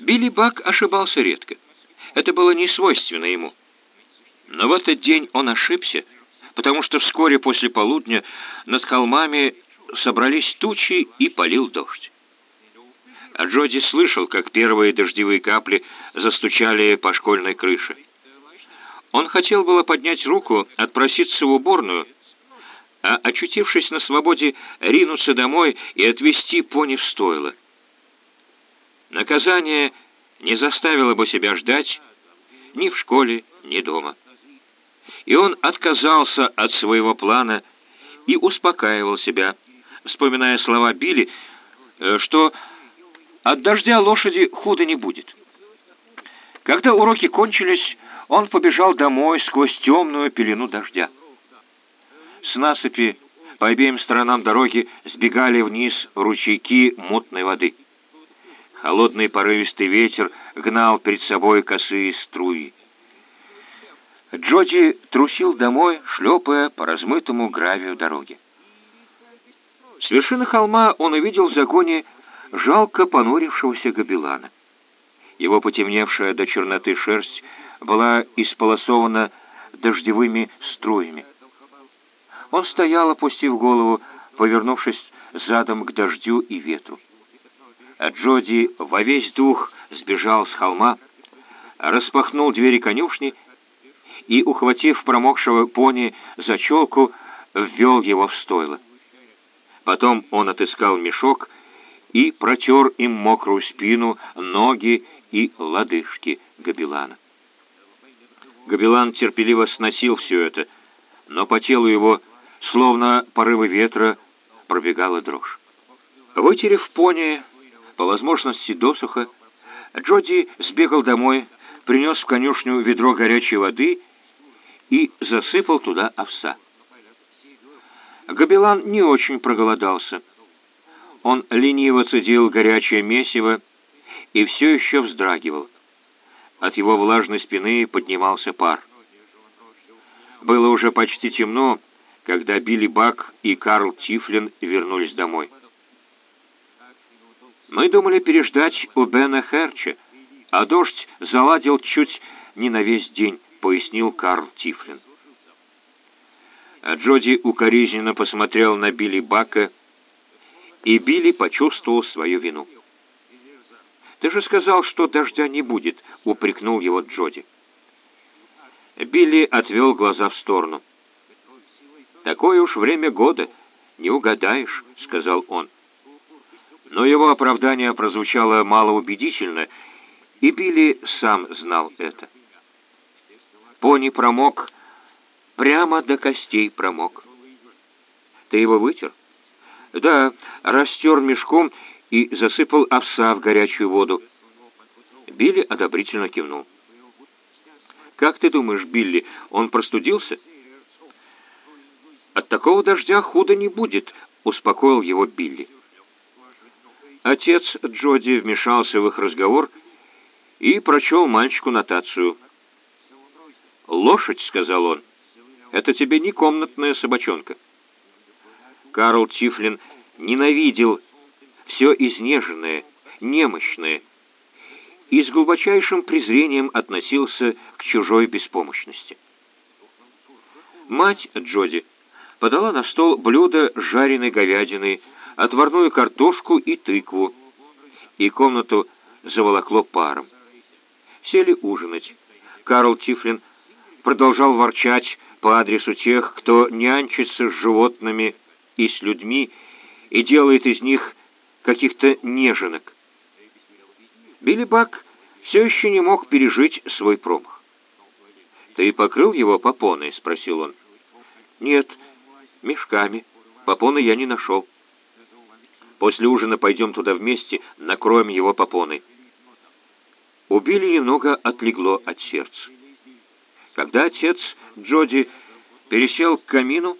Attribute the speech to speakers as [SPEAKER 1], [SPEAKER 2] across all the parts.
[SPEAKER 1] Билли Бак ошибался редко. Это было не свойственно ему. Но в этот день он ошибся, потому что вскоре после полудня над холмами собрались тучи и полил дождь. А Джоди слышал, как первые дождевые капли застучали по школьной крыше. Он хотел было поднять руку, отпроситься в уборную, а, очутившись на свободе, ринуться домой и отвезти пони в стойло. Наказание не заставило бы себя ждать ни в школе, ни дома. И он отказался от своего плана и успокаивал себя, вспоминая слова Билли, э, что от дождя лошади худо не будет. Когда уроки кончились, он побежал домой сквозь темную пелену дождя. С насыпи по обеим сторонам дороги сбегали вниз ручейки мутной воды. Холодный порывистый ветер гнал перед собой косые струи. Джоди трусил домой, шлепая по размытому гравию дороги. С вершины холма он увидел в загоне жалко понурившегося гобелана. Его потемневшая до черноты шерсть была исполосована дождевыми струями. Он стоял, опустив голову, повернувшись задом к дождю и ветру. А Джоди во весь дух сбежал с холма, распахнул двери конюшни и, ухватив промокшего пони за челку, ввел его в стойло. Потом он отыскал мешок и протер им мокрую спину, ноги и лодыжки Габилана. Габилан терпеливо сносил все это, но по телу его, словно порывы ветра, пробегала дрожь. Вытерев пони, по возможности досуха, Джоди сбегал домой, принес в конюшню ведро горячей воды и засыпал туда овса. Габелан не очень проголодался. Он лениво цедил горячее месиво и все еще вздрагивал. От его влажной спины поднимался пар. Было уже почти темно, когда Билли Бак и Карл Тифлин вернулись домой. Мы думали переждать у Бена Херча, а дождь заладил чуть не на весь день, пояснил Карл Тифлин. А Джоди укоризненно посмотрел на Билли Бака, и Билли почувствовал свою вину. «Ты же сказал, что дождя не будет», — упрекнул его Джоди. Билли отвел глаза в сторону. «Такое уж время года, не угадаешь», — сказал он. Но его оправдание прозвучало малоубедительно, и Билли сам знал это. Пони промок, прямо до костей промок. Ты его вытер? Да, растер мешком и засыпал овса в горячую воду. Билли одобрительно кивнул. «Как ты думаешь, Билли, он простудился?» «От такого дождя худо не будет», — успокоил его Билли. Отец Джоди вмешался в их разговор и прочел мальчику нотацию. «Лошадь», — сказал он, — «это тебе не комнатная собачонка». Карл Тифлин ненавидел все изнеженное, немощное, и с глубочайшим презрением относился к чужой беспомощности. Мать Джоди подала на стол блюдо жареной говядиной, отварную картошку и тыкву, и комнату заволокло паром. Сели ужинать. Карл Тифлин продолжал ворчать по адресу тех, кто нянчится с животными и с людьми и делает из них каких-то неженок. Билли Бак все еще не мог пережить свой промах. «Ты покрыл его попоной?» — спросил он. «Нет, мешками. Попоны я не нашел». После ужина пойдем туда вместе, накроем его попоной. У Билли немного отлегло от сердца. Когда отец Джоди пересел к камину,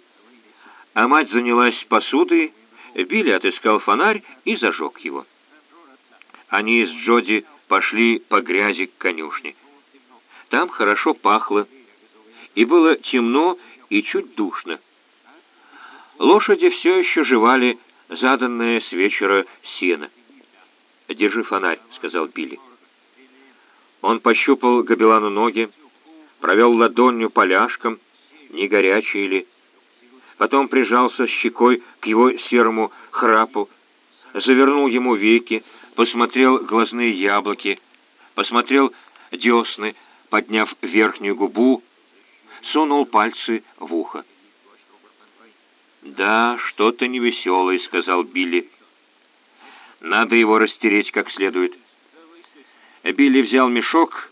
[SPEAKER 1] а мать занялась посудой, Билли отыскал фонарь и зажег его. Они с Джоди пошли по грязи к конюшне. Там хорошо пахло, и было темно и чуть душно. Лошади все еще жевали заданное с вечера сено. «Держи фонарь», — сказал Билли. Он пощупал Габелану ноги, провел ладонью по ляжкам, не горячие ли. Потом прижался щекой к его серому храпу, завернул ему веки, посмотрел глазные яблоки, посмотрел десны, подняв верхнюю губу, сунул пальцы в ухо. «Да, что-то невеселое», — сказал Билли. «Надо его растереть как следует». Билли взял мешок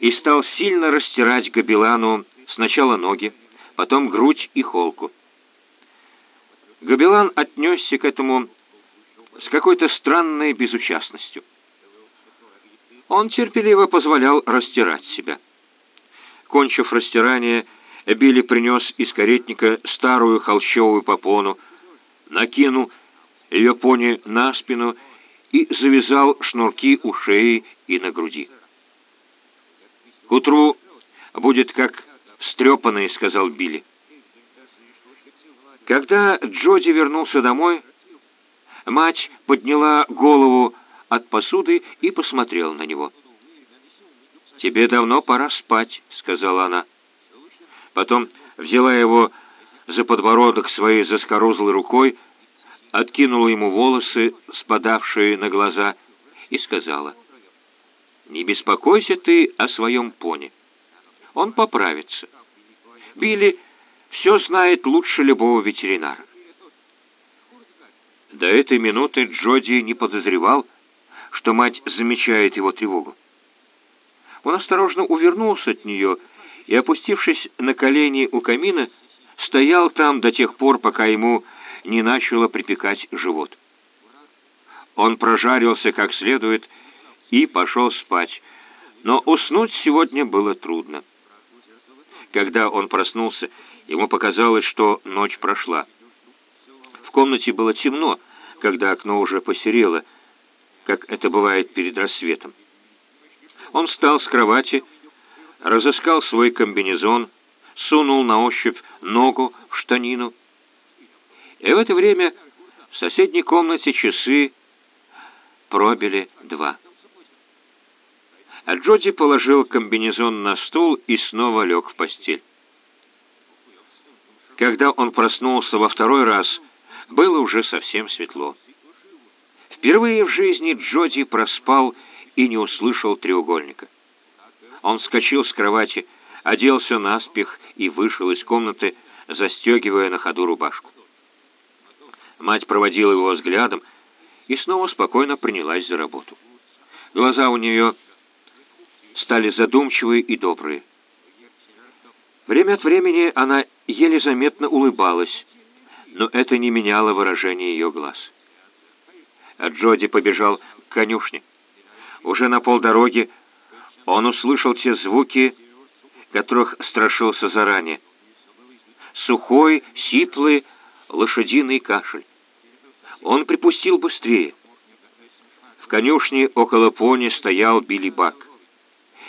[SPEAKER 1] и стал сильно растирать Габелану сначала ноги, потом грудь и холку. Габелан отнесся к этому с какой-то странной безучастностью. Он терпеливо позволял растирать себя. Кончив растирание, Билли принес из каретника старую холщовую попону, накинул ее пони на спину и завязал шнурки у шеи и на груди. «К утру будет как встрепанный», — сказал Билли. Когда Джоди вернулся домой, мать подняла голову от посуды и посмотрела на него. «Тебе давно пора спать», — сказала она. Потом взяла его за подбородок своей заскорузлой рукой, откинула ему волосы, спадавшие на глаза, и сказала, «Не беспокойся ты о своем пони. Он поправится. Билли все знает лучше любого ветеринара». До этой минуты Джоди не подозревал, что мать замечает его тревогу. Он осторожно увернулся от нее и, опустившись на колени у камина, стоял там до тех пор, пока ему не начало припекать живот. Он прожарился как следует и пошел спать, но уснуть сегодня было трудно. Когда он проснулся, ему показалось, что ночь прошла. В комнате было темно, когда окно уже посерело, как это бывает перед рассветом. Он встал с кровати, разыскал свой комбинезон, сунул на ощупь ногу в штанину. И в это время в соседней комнате часы пробили два. А Джоди положил комбинезон на стул и снова лег в постель. Когда он проснулся во второй раз, было уже совсем светло. Впервые в жизни Джоди проспал и не услышал треугольника. Он вскочил с кровати, оделся наспех и вышел из комнаты, застегивая на ходу рубашку. Мать проводила его взглядом и снова спокойно принялась за работу. Глаза у нее стали задумчивые и добрые. Время от времени она еле заметно улыбалась, но это не меняло выражение ее глаз. А Джоди побежал к конюшне. Уже на полдороги он услышал те звуки, которых страшился заранее. Сухой, сиплый, лошадиный кашель. Он припустил быстрее. В конюшне около пони стоял Билли Бак.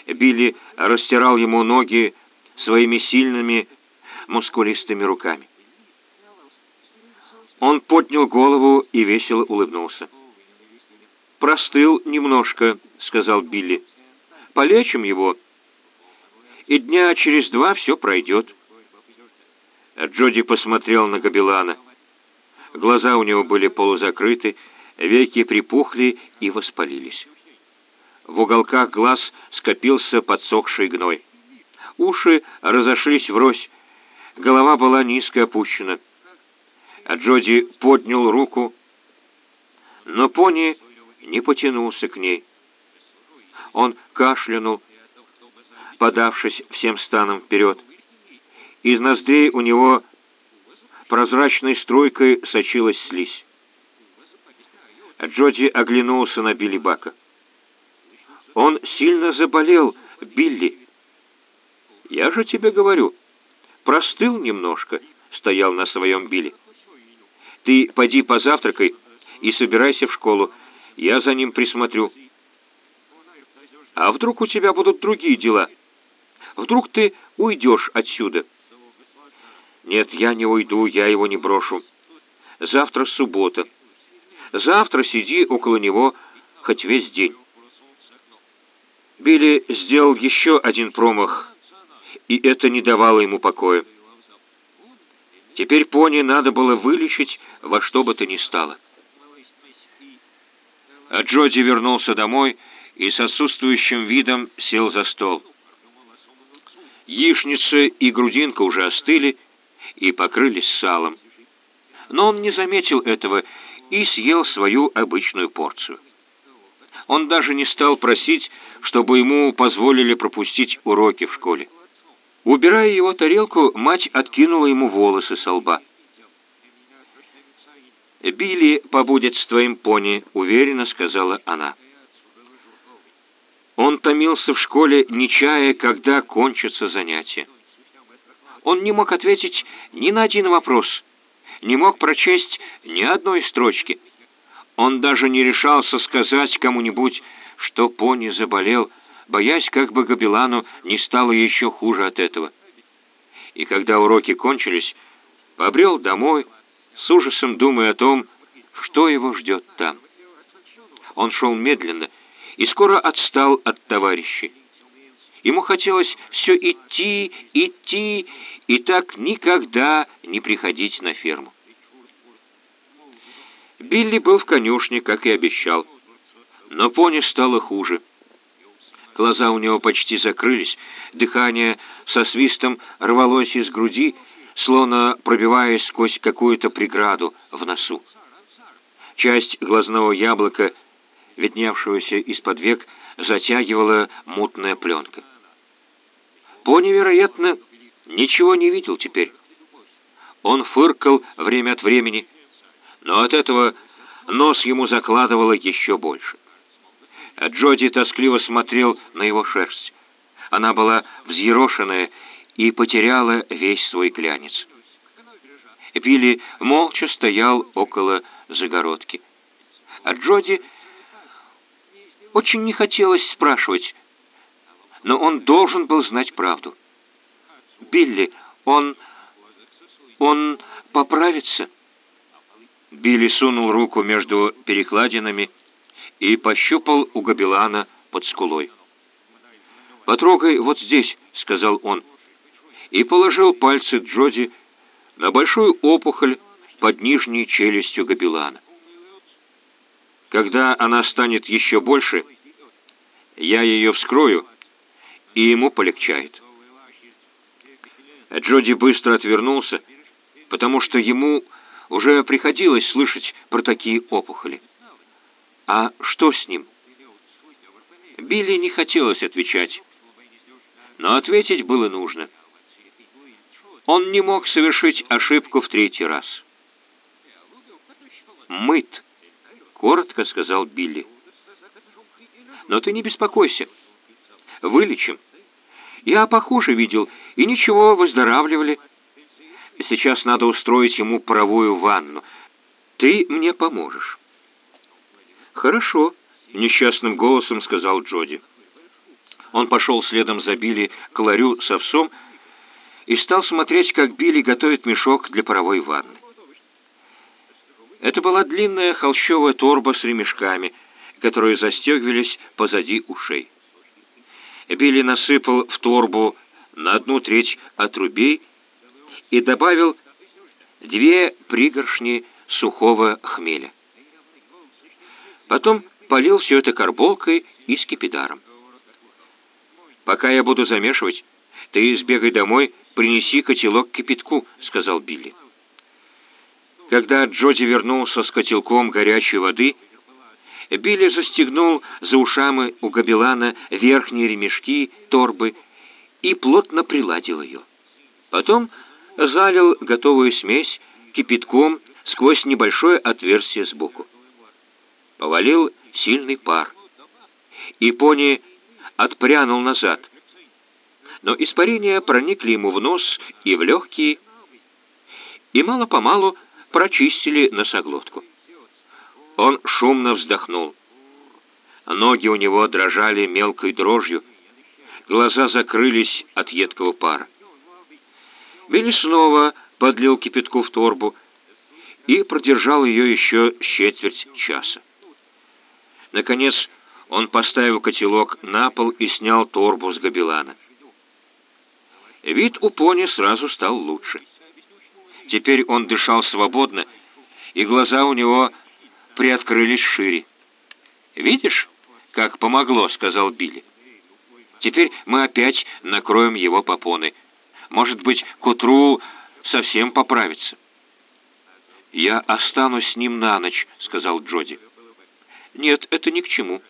[SPEAKER 1] Билли растирал ему ноги своими сильными, мускулистыми руками. Он поднял голову и весело улыбнулся. «Простыл немножко», — сказал Билли. «Полечим его, и дня через два все пройдет». Джоди посмотрел на Габелана. Глаза у него были полузакрыты, веки припухли и воспалились. В уголках глаз скопился подсохший гной. Уши разошлись врозь, голова была низко опущена. Джоди поднял руку, но пони не потянулся к ней. Он кашлянул, подавшись всем станом вперед. Из ноздрей у него прозрачной струйкой сочилась слизь. Джоди оглянулся на Билли Бака. «Он сильно заболел, Билли!» «Я же тебе говорю, простыл немножко», — стоял на своем Билли. Ты поди позавтракай и собирайся в школу. Я за ним присмотрю. А вдруг у тебя будут другие дела? Вдруг ты уйдешь отсюда? Нет, я не уйду, я его не брошу. Завтра суббота. Завтра сиди около него хоть весь день. Билли сделал еще один промах, и это не давало ему покоя. Теперь пони надо было вылечить во что бы то ни стало. А Джоди вернулся домой и с отсутствующим видом сел за стол. Яичница и грудинка уже остыли и покрылись салом. Но он не заметил этого и съел свою обычную порцию. Он даже не стал просить, чтобы ему позволили пропустить уроки в школе. Убирая его тарелку, мать откинула ему волосы со лба. «Билли побудет с твоим пони», — уверенно сказала она. Он томился в школе, не чая, когда кончатся занятия. Он не мог ответить ни на один вопрос, не мог прочесть ни одной строчки. Он даже не решался сказать кому-нибудь, что пони заболел, боясь, как бы Габилану не стало еще хуже от этого. И когда уроки кончились, побрел домой, с ужасом думая о том, что его ждет там. Он шел медленно и скоро отстал от товарищей. Ему хотелось все идти, идти, и так никогда не приходить на ферму. Билли был в конюшне, как и обещал. Но пони стало хуже. Глаза у него почти закрылись, дыхание со свистом рвалось из груди, словно пробиваясь сквозь какую-то преграду в носу. Часть глазного яблока, видневшегося из-под век, затягивала мутная пленка. Пони, вероятно, ничего не видел теперь. Он фыркал время от времени, но от этого нос ему закладывало еще больше. Джоди тоскливо смотрел на его шерсть. Она была взъерошенная и потеряла весь свой глянец. Билли молча стоял около загородки. А Джоди очень не хотелось спрашивать, но он должен был знать правду. «Билли, он... он поправится?» Билли сунул руку между перекладинами и пощупал у Габелана под скулой. «Потрогай вот здесь», — сказал он, и положил пальцы Джоди на большую опухоль под нижней челюстью Габелана. Когда она станет еще больше, я ее вскрою, и ему полегчает. Джоди быстро отвернулся, потому что ему уже приходилось слышать про такие опухоли. А что с ним? Билли не хотелось отвечать, но ответить было нужно. Он не мог совершить ошибку в третий раз. «Мыт», — коротко сказал Билли. «Но ты не беспокойся. Вылечим. Я похуже видел, и ничего, выздоравливали. Сейчас надо устроить ему паровую ванну. Ты мне поможешь». «Хорошо», — несчастным голосом сказал Джоди. Он пошел следом за Билли к ларю с овсом и стал смотреть, как Билли готовит мешок для паровой ванны. Это была длинная холщовая торба с ремешками, которые застегивались позади ушей. Билли насыпал в торбу на одну треть отрубей и добавил две пригоршни сухого хмеля. Потом полил все это карболкой и скипидаром. «Пока я буду замешивать, ты сбегай домой, принеси котелок кипятку», — сказал Билли. Когда Джоди вернулся с котелком горячей воды, Билли застегнул за ушами у Габелана верхние ремешки торбы и плотно приладил ее. Потом залил готовую смесь кипятком сквозь небольшое отверстие сбоку. Повалил сильный пар. И пони отпрянул назад. Но испарения проникли ему в нос и в легкие, и мало-помалу прочистили носоглотку. Он шумно вздохнул. Ноги у него дрожали мелкой дрожью, глаза закрылись от едкого пара. Билли снова подлил кипятку в торбу и продержал ее еще четверть часа. Наконец Он поставил котелок на пол и снял торбу с гобелана. Вид у пони сразу стал лучше. Теперь он дышал свободно, и глаза у него приоткрылись шире. «Видишь, как помогло», — сказал Билли. «Теперь мы опять накроем его попоны. Может быть, к утру совсем поправится». «Я останусь с ним на ночь», — сказал Джоди. «Нет, это ни к чему.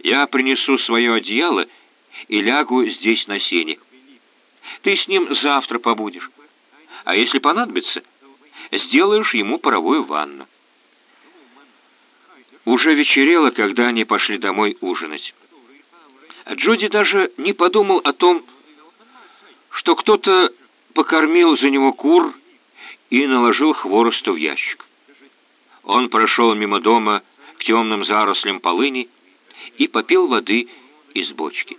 [SPEAKER 1] Я принесу свое одеяло и лягу здесь на сене. Ты с ним завтра побудешь. А если понадобится, сделаешь ему паровую ванну. Уже вечерело, когда они пошли домой ужинать. Джуди даже не подумал о том, что кто-то покормил за него кур и наложил хворосту в ящик. Он прошел мимо дома к темным зарослям полыни и попил воды из бочки.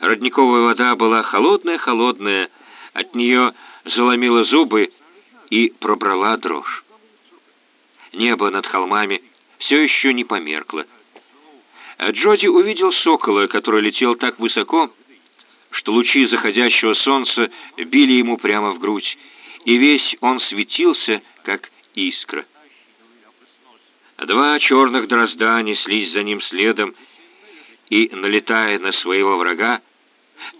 [SPEAKER 1] Родниковая вода была холодная-холодная, от нее заломила зубы и пробрала дрожь. Небо над холмами все еще не померкло. А Джоди увидел сокола, который летел так высоко, что лучи заходящего солнца били ему прямо в грудь, и весь он светился, как искра. Два черных дрозда неслись за ним следом, и, налетая на своего врага,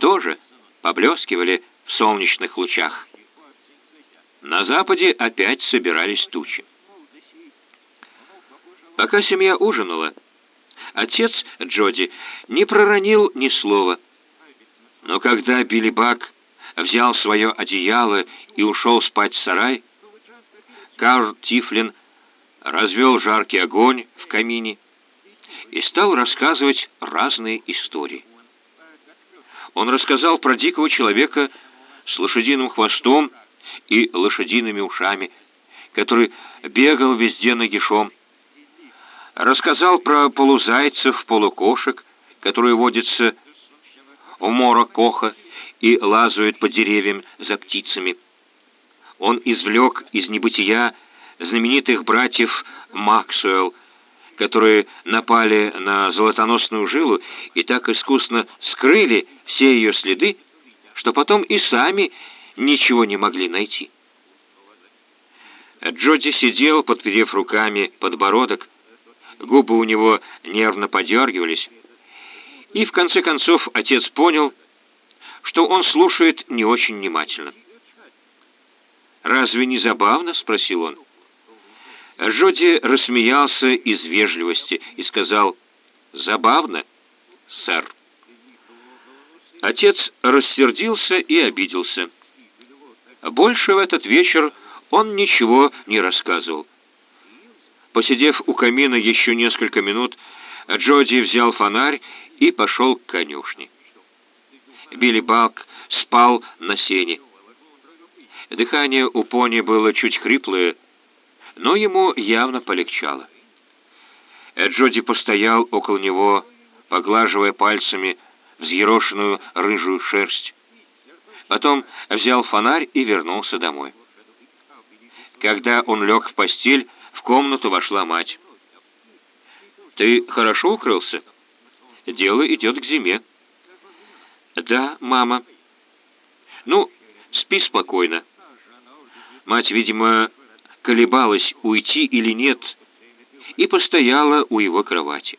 [SPEAKER 1] тоже поблескивали в солнечных лучах. На западе опять собирались тучи. Пока семья ужинала, отец Джоди не проронил ни слова. Но когда Билли Бак взял свое одеяло и ушел спать в сарай, Карл Тифлин развел жаркий огонь в камине и стал рассказывать разные истории. Он рассказал про дикого человека с лошадиным хвостом и лошадиными ушами, который бегал везде нагишом. Рассказал про полузайцев, полукошек, которые водятся у мора коха и лазают по деревьям за птицами. Он извлек из небытия знаменитых братьев Максуэлл, которые напали на золотоносную жилу и так искусно скрыли все ее следы, что потом и сами ничего не могли найти. Джоди сидел, подперев руками подбородок, губы у него нервно подергивались, и в конце концов отец понял, что он слушает не очень внимательно. «Разве не забавно?» — спросил он. Джоди рассмеялся из вежливости и сказал «Забавно, сэр». Отец рассердился и обиделся. Больше в этот вечер он ничего не рассказывал. Посидев у камина еще несколько минут, Джоди взял фонарь и пошел к конюшне. Билли Балк спал на сене. Дыхание у пони было чуть хриплое, но ему явно полегчало. Джоди постоял около него, поглаживая пальцами взъерошенную рыжую шерсть. Потом взял фонарь и вернулся домой. Когда он лег в постель, в комнату вошла мать. «Ты хорошо укрылся? Дело идет к зиме». «Да, мама». «Ну, спи спокойно». Мать, видимо, колебалась, уйти или нет, и постояла у его кровати.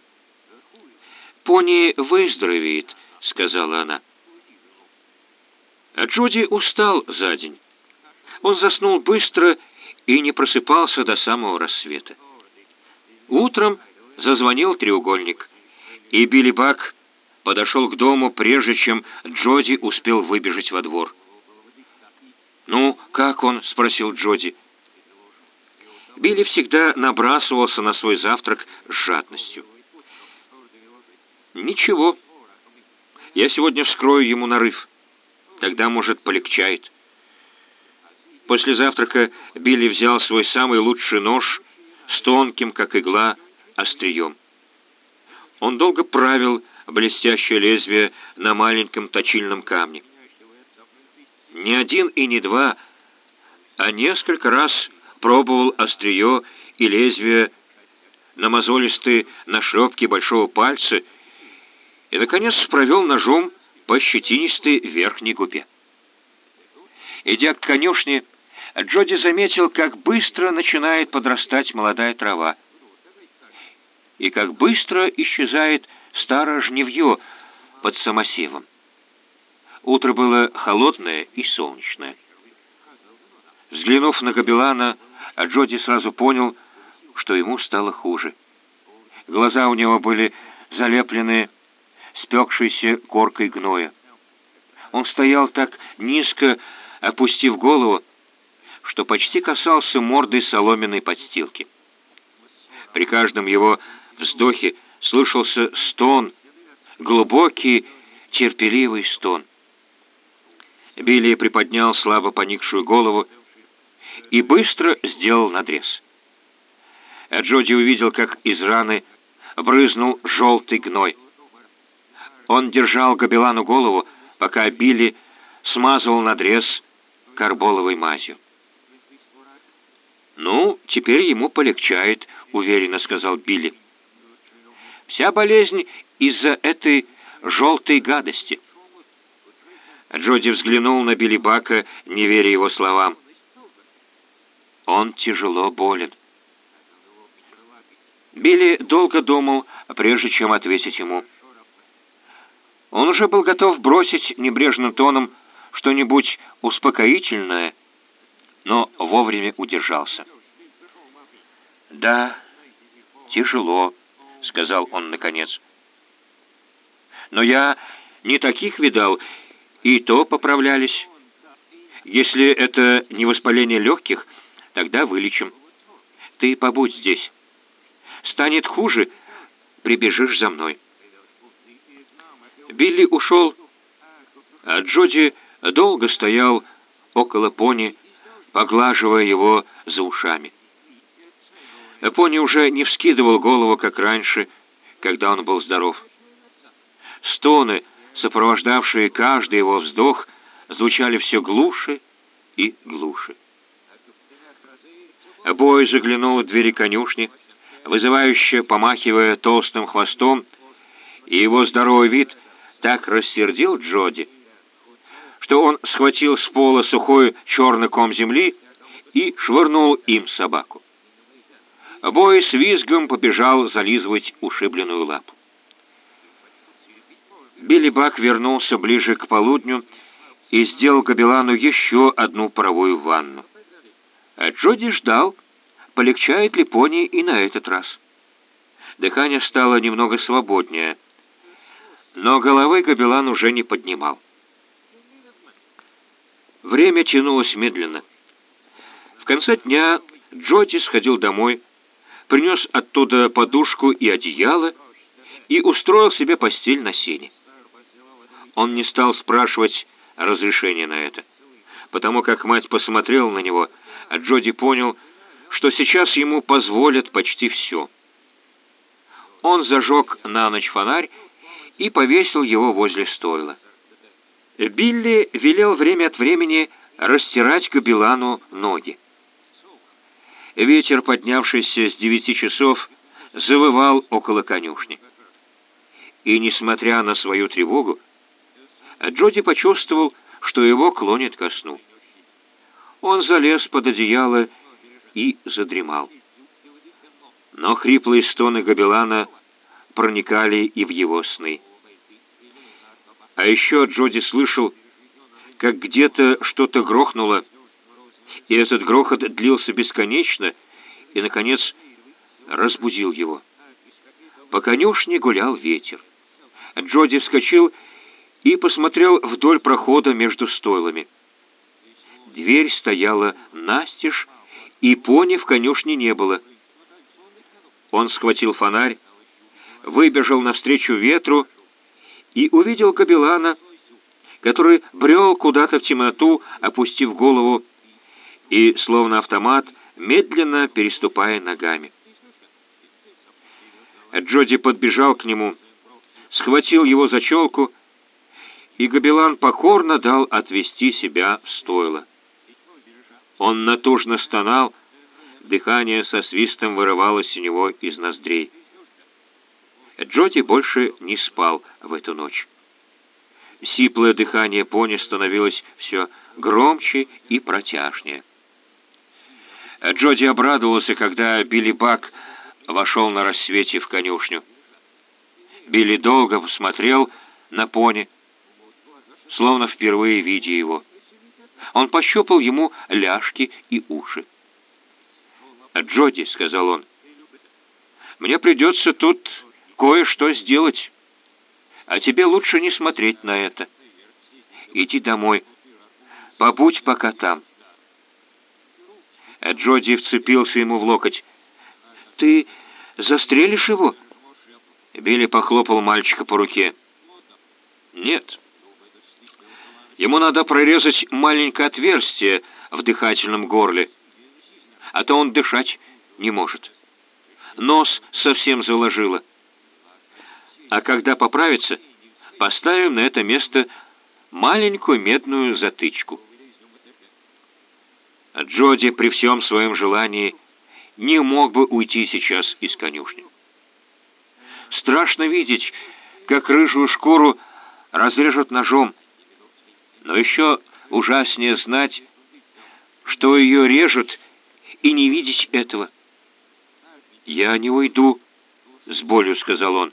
[SPEAKER 1] «Пони выздоровеет», — сказала она. А Джуди устал за день. Он заснул быстро и не просыпался до самого рассвета. Утром зазвонил треугольник, и Билли Бак подошел к дому, прежде чем Джоди успел выбежать во двор. «Ну, как он?» — спросил Джоди. Билли всегда набрасывался на свой завтрак с жадностью. «Ничего. Я сегодня вскрою ему нарыв. Тогда, может, полегчает». После завтрака Билли взял свой самый лучший нож с тонким, как игла, острием. Он долго правил блестящее лезвие на маленьком точильном камне. Не один и не два, а несколько раз пробовал острие и лезвие на мозолистые нашлепки большого пальца и, наконец, провел ножом по щетинистой верхней губе. Идя к конюшне, Джоди заметил, как быстро начинает подрастать молодая трава и как быстро исчезает старое жневье под самосевом. Утро было холодное и солнечное. Взглянув на Габелана, Джоди сразу понял, что ему стало хуже. Глаза у него были залеплены спекшейся коркой гноя. Он стоял так низко, опустив голову, что почти касался мордой соломенной подстилки. При каждом его вздохе слышался стон, глубокий, терпеливый стон. Билли приподнял слабо поникшую голову и быстро сделал надрез. Джоди увидел, как из раны брызнул желтый гной. Он держал Габелану голову, пока Билли смазывал надрез карболовой мазью. «Ну, теперь ему полегчает», — уверенно сказал Билли. «Вся болезнь из-за этой желтой гадости». Джоди взглянул на Билли Бака, не веря его словам. «Он тяжело болен». Билли долго думал, прежде чем ответить ему. Он уже был готов бросить небрежным тоном что-нибудь успокоительное, но вовремя удержался. «Да, тяжело», — сказал он наконец. «Но я не таких видал, и то поправлялись. Если это не воспаление легких, тогда вылечим. Ты побудь здесь. Станет хуже, прибежишь за мной». Билли ушел, а Джоди долго стоял около пони, поглаживая его за ушами. Пони уже не вскидывал голову, как раньше, когда он был здоров. Стоны, сопровождавшие каждый его вздох, звучали все глуше и глуше. Бой заглянул в двери конюшни, вызывающе помахивая толстым хвостом, и его здоровый вид — так рассердил Джоди, что он схватил с пола сухой черный ком земли и швырнул им собаку. Бой с визгом побежал зализывать ушибленную лапу. Билли Бак вернулся ближе к полудню и сделал Габелану еще одну паровую ванну. А Джоди ждал, полегчает ли пони и на этот раз. Дыхание стало немного свободнее — но головы Габелан уже не поднимал. Время тянулось медленно. В конце дня Джоди сходил домой, принес оттуда подушку и одеяло и устроил себе постель на сене. Он не стал спрашивать разрешения на это, потому как мать посмотрела на него, а Джоди понял, что сейчас ему позволят почти все. Он зажег на ночь фонарь и повесил его возле стойла. Билли велел время от времени растирать Габилану ноги. Ветер, поднявшийся с девяти часов, завывал около конюшни. И, несмотря на свою тревогу, Джоди почувствовал, что его клонит ко сну. Он залез под одеяло и задремал. Но хриплые стоны Габилана проникали и в его сны. А еще Джоди слышал, как где-то что-то грохнуло, и этот грохот длился бесконечно и, наконец, разбудил его. По конюшне гулял ветер. Джоди вскочил и посмотрел вдоль прохода между стойлами. Дверь стояла настежь, и пони в конюшне не было. Он схватил фонарь, выбежал навстречу ветру и увидел Кабелана, который брел куда-то в темноту, опустив голову, и, словно автомат, медленно переступая ногами. Джоди подбежал к нему, схватил его за челку, и Габелан покорно дал отвести себя в стойло. Он натужно стонал, Дыхание со свистом вырывалось у него из ноздрей. Джоди больше не спал в эту ночь. Сиплое дыхание пони становилось все громче и протяжнее. Джоди обрадовался, когда Билли Бак вошел на рассвете в конюшню. Билли долго посмотрел на пони, словно впервые видя его. Он пощупал ему ляжки и уши. «Джоди», — сказал он, — «мне придется тут кое-что сделать, а тебе лучше не смотреть на это. Иди домой, побудь пока там». Джоди вцепился ему в локоть. «Ты застрелишь его?» Билли похлопал мальчика по руке. «Нет». Ему надо прорезать маленькое отверстие в дыхательном горле, а то он дышать не может. Нос совсем заложило. А когда поправится, поставим на это место маленькую медную затычку. Джоди при всем своем желании не мог бы уйти сейчас из конюшни. Страшно видеть, как рыжую шкуру разрежут ножом, но еще ужаснее знать, что ее режут, и не видеть этого. «Я не уйду», — с болью сказал он.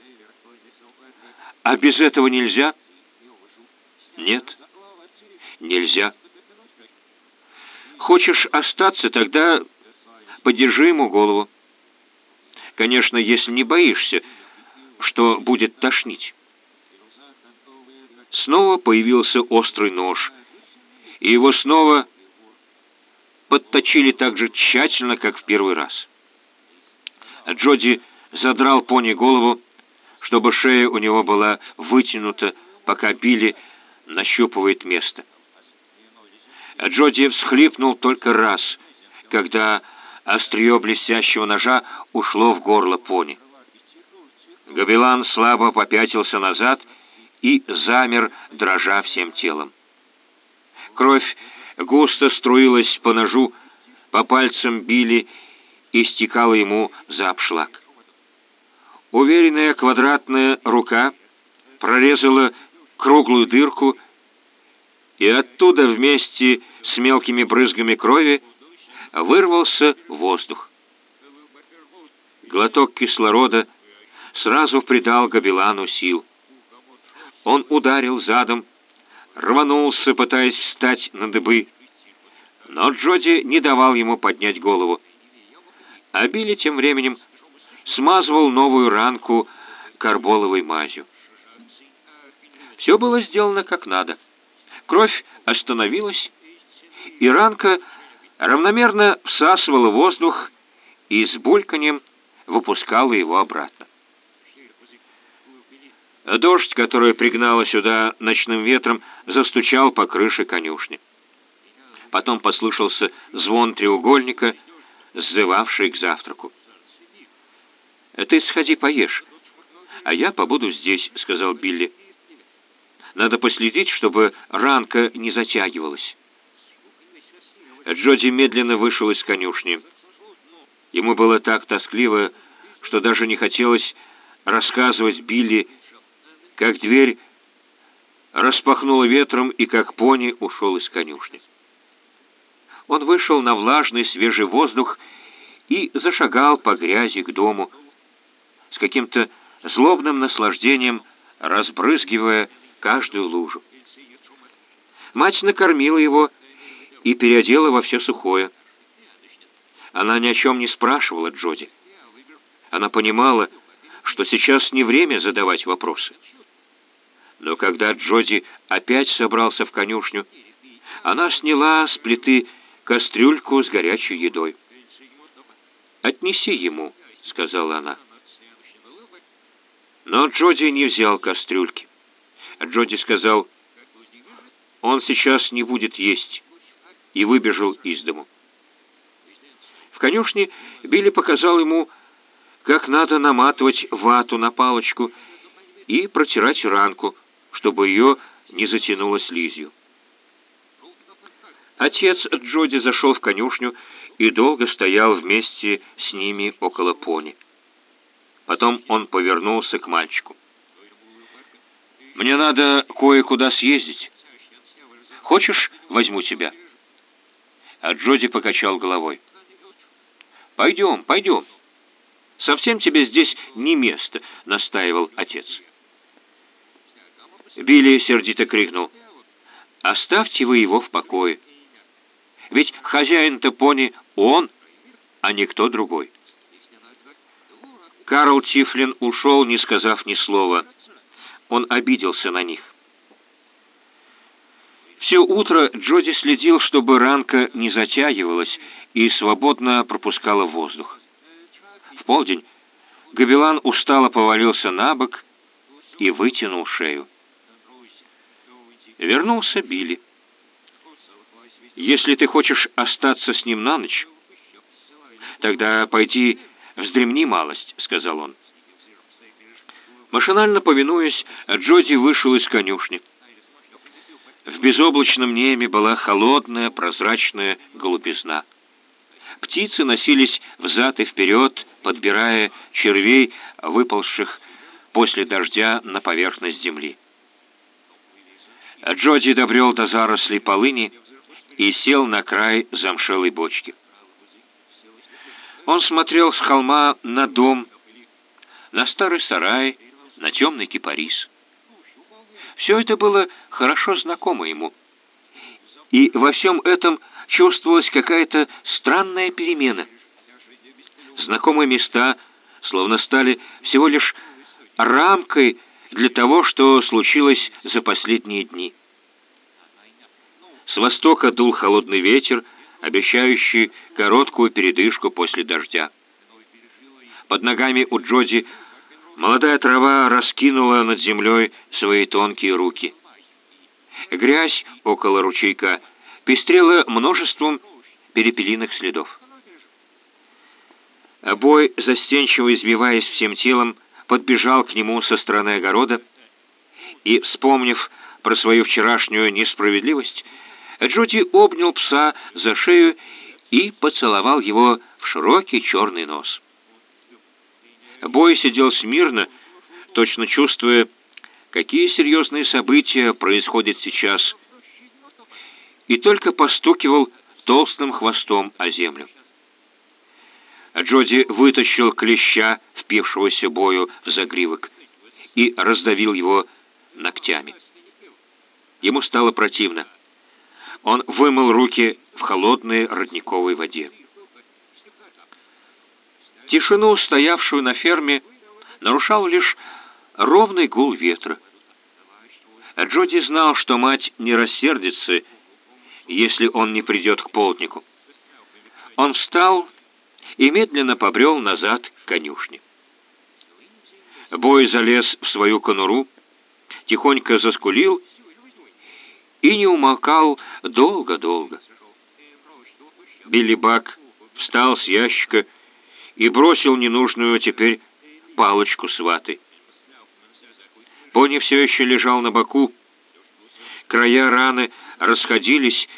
[SPEAKER 1] «А без этого нельзя?» «Нет, нельзя». «Хочешь остаться, тогда подержи ему голову. Конечно, если не боишься, что будет тошнить». Снова появился острый нож, и его снова подточили так же тщательно, как в первый раз. Джоди задрал пони голову, чтобы шея у него была вытянута, пока Билли нащупывает место. Джоди всхлипнул только раз, когда острие блестящего ножа ушло в горло пони. Габелан слабо попятился назад и замер, дрожа всем телом. Кровь густо струилась по ножу, по пальцам били и стекала ему за обшлаг. Уверенная квадратная рука прорезала круглую дырку, и оттуда вместе с мелкими брызгами крови вырвался воздух. Глоток кислорода сразу придал Габелану сил. Он ударил задом, рванулся, пытаясь встать на дыбы, но Джоди не давал ему поднять голову. Билли тем временем смазывал новую ранку карболовой мазью. Все было сделано как надо. Кровь остановилась, и ранка равномерно всасывала воздух и с бульканьем выпускала его обратно. Дождь, который пригнало сюда ночным ветром, застучал по крыше конюшни. Потом послышался звон треугольника, сзывавший к завтраку. «Ты сходи поешь, а я побуду здесь», — сказал Билли. «Надо последить, чтобы ранка не затягивалась». Джоди медленно вышел из конюшни. Ему было так тоскливо, что даже не хотелось рассказывать Билли как дверь распахнула ветром и как пони ушел из конюшни. Он вышел на влажный свежий воздух и зашагал по грязи к дому, с каким-то злобным наслаждением разбрызгивая каждую лужу. Мать накормила его и переодела во все сухое. Она ни о чем не спрашивала Джоди. Она понимала, что сейчас не время задавать вопросы. Но когда Джоди опять собрался в конюшню, она сняла с плиты кастрюльку с горячей едой. «Отнеси ему», — сказала она. Но Джоди не взял кастрюльки. Джоди сказал, «Он сейчас не будет есть», и выбежал из дому. В конюшне Билли показал ему, как надо наматывать вату на палочку и протирать ранку, чтобы ее не затянуло слизью. Отец Джоди зашел в конюшню и долго стоял вместе с ними около пони. Потом он повернулся к мальчику. «Мне надо кое-куда съездить. Хочешь, возьму тебя?» А Джоди покачал головой. «Пойдем, пойдем. Совсем тебе здесь не место», — настаивал отец. Билли сердито крикнул. «Оставьте вы его в покое. Ведь хозяин-то пони он, а не кто другой». Карл Тифлин ушел, не сказав ни слова. Он обиделся на них. Все утро Джоди следил, чтобы ранка не затягивалась и свободно пропускала воздух. В полдень Габелан устало повалился на бок и вытянул шею. Вернулся Билли. «Если ты хочешь остаться с ним на ночь, тогда пойди вздремни малость», — сказал он. Машинально повинуясь, Джоди вышел из конюшни. В безоблачном небе была холодная, прозрачная голубизна. Птицы носились взад и вперед, подбирая червей, выползших после дождя на поверхность земли. Джоди добрел до зарослей полыни и сел на край замшелой бочки. Он смотрел с холма на дом, на старый сарай, на темный кипарис. Все это было хорошо знакомо ему. И во всем этом чувствовалась какая-то странная перемена. Знакомые места словно стали всего лишь рамкой для того, что случилось за последние дни. С востока дул холодный ветер, обещающий короткую передышку после дождя. Под ногами у Джоди молодая трава раскинула над землей свои тонкие руки. Грязь около ручейка пестрела множеством перепелиных следов. Бой, застенчиво избиваясь всем телом, подбежал к нему со стороны огорода и, вспомнив про свою вчерашнюю несправедливость, Джуди обнял пса за шею и поцеловал его в широкий черный нос. Бой сидел смирно, точно чувствуя, какие серьезные события происходят сейчас, и только постукивал толстым хвостом о землю. Джоди вытащил клеща, впившегося бою в загривок, и раздавил его ногтями. Ему стало противно. Он вымыл руки в холодной родниковой воде. Тишину, стоявшую на ферме, нарушал лишь ровный гул ветра. Джоди знал, что мать не рассердится, если он не придет к полднику. Он встал и медленно побрел назад к конюшне. Бой залез в свою конуру, тихонько заскулил и не умолкал долго-долго. Билли Бак встал с ящика и бросил ненужную теперь палочку с ватой. Пони все еще лежал на боку. Края раны расходились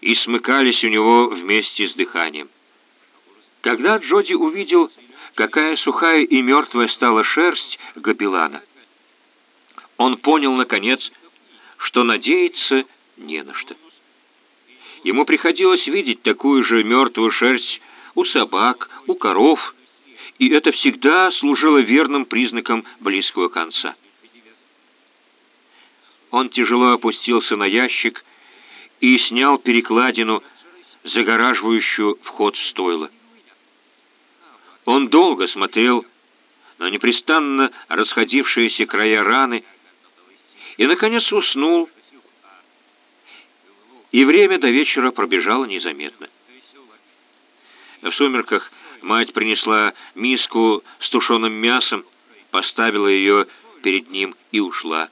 [SPEAKER 1] и смыкались у него вместе с дыханием. Когда Джоди увидел, какая сухая и мертвая стала шерсть Габилана, он понял, наконец, что надеяться не на что. Ему приходилось видеть такую же мертвую шерсть у собак, у коров, и это всегда служило верным признаком близкого конца. Он тяжело опустился на ящик и снял перекладину, загораживающую вход в стойло. Он долго смотрел на непрестанно расходившиеся края раны и, наконец, уснул, и время до вечера пробежало незаметно. В сумерках мать принесла миску с тушеным мясом, поставила ее перед ним и ушла.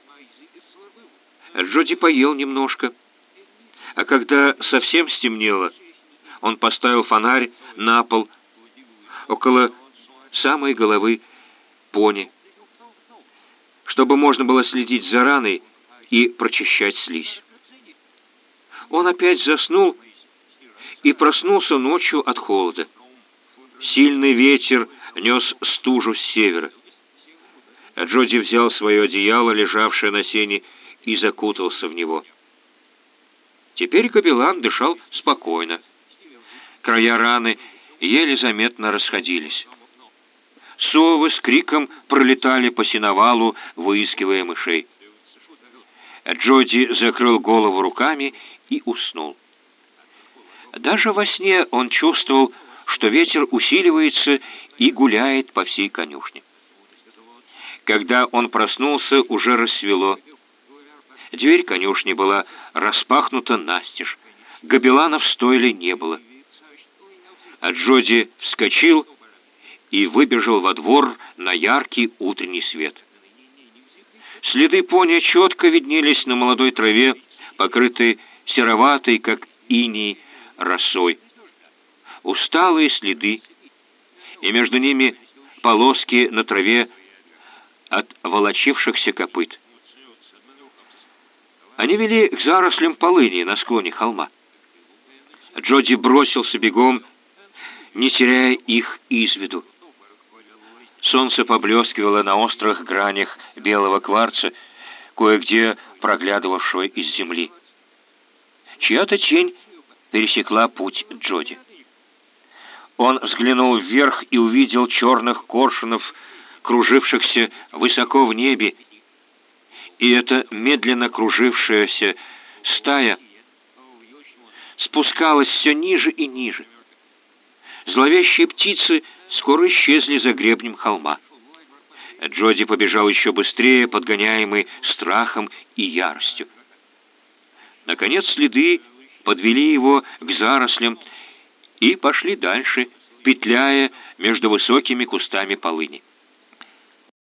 [SPEAKER 1] Джоди поел немножко, а когда совсем стемнело, он поставил фонарь на пол около самой головы пони, чтобы можно было следить за раной и прочищать слизь. Он опять заснул и проснулся ночью от холода. Сильный ветер нес стужу с севера. Джоди взял свое одеяло, лежавшее на сене, и закутался в него. Теперь капеллан дышал спокойно. Края раны еле заметно расходились. Совы с криком пролетали по сеновалу, выискивая мышей. Джоди закрыл голову руками и уснул. Даже во сне он чувствовал, что ветер усиливается и гуляет по всей конюшне. Когда он проснулся, уже рассвело. Дверь конюшни была распахнута настежь. Гобелана в стойле не было. А Джоди вскочил и выбежал во двор на яркий утренний свет. Следы пони четко виднелись на молодой траве, покрытой сероватой, как иней, росой. Усталые следы, и между ними полоски на траве от волочившихся копыт. Они вели к зарослям полыни на склоне холма. Джоди бросился бегом, не теряя их из виду. Солнце поблескивало на острых гранях белого кварца, кое-где проглядывавшего из земли. Чья-то тень пересекла путь Джоди. Он взглянул вверх и увидел черных коршунов, кружившихся высоко в небе, и эта медленно кружившаяся стая спускалась все ниже и ниже. Зловещие птицы скоро исчезли за гребнем холма. Джоди побежал еще быстрее, подгоняемый страхом и яростью. Наконец следы подвели его к зарослям и пошли дальше, петляя между высокими кустами полыни.